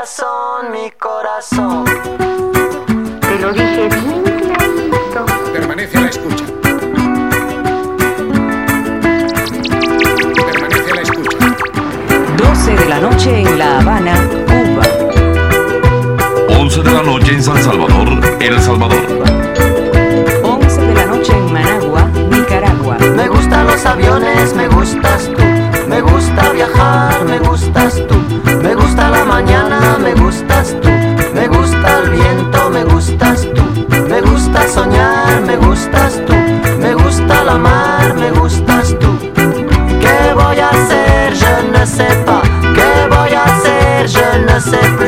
corazón, mi corazón. Te lo dije bien clarito. Permanece a la escucha. Permanece a la escucha. 12 de la noche en La Habana, Cuba. 11 de la noche en San Salvador, El Salvador. Me gustas tú. Me gusta el viento, me gustas tú. Me gusta soñar, me gustas tú. Me gusta la mar, me gustas tú. ¿Qué voy a hacer? Je ne sais pas. ¿Qué voy a hacer? Je ne sais.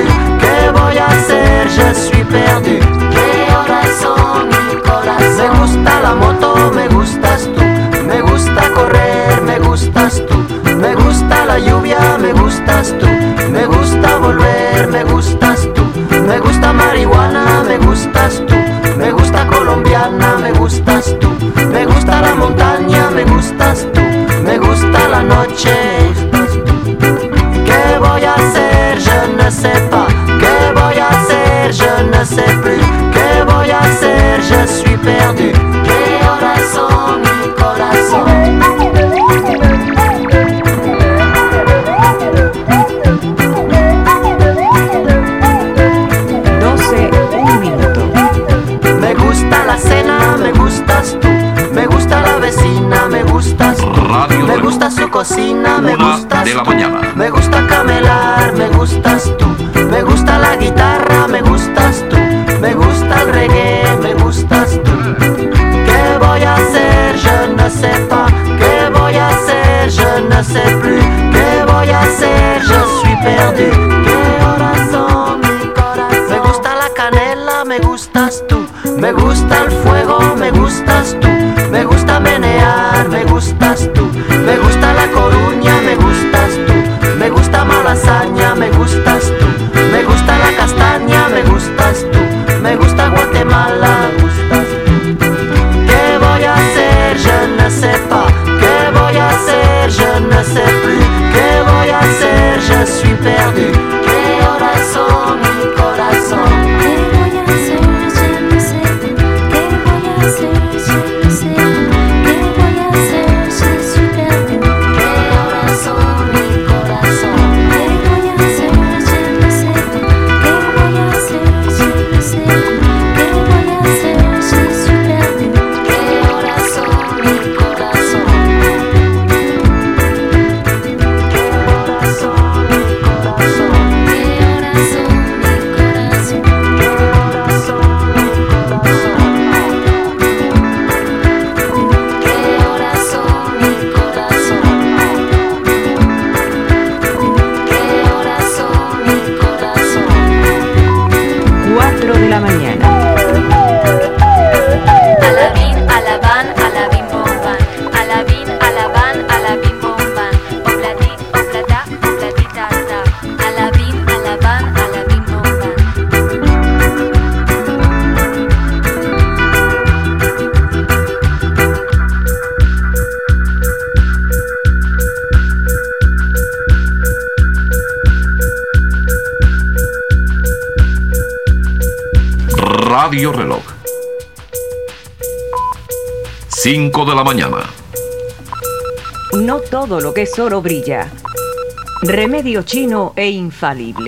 Gusta su cocina, me Una gustas de la tú. mañana. Me gusta camelar, me gustas tú. Me gusta la guitarra, me gustas tú. Me gusta el reggae, me gustas tú. ¿Qué voy a hacer? Je ne sais pas. ¿Qué voy a hacer? Je ne sais plus. ¿Qué voy a hacer? Je suis perdu. ¿Qué horas son mi corazón? Me gusta la canela, me gustas tú. Me gusta el fuego, me gustas tú. La mañana. Radio Reloj. 5 de la mañana. No todo lo que es oro brilla. Remedio chino e infalible.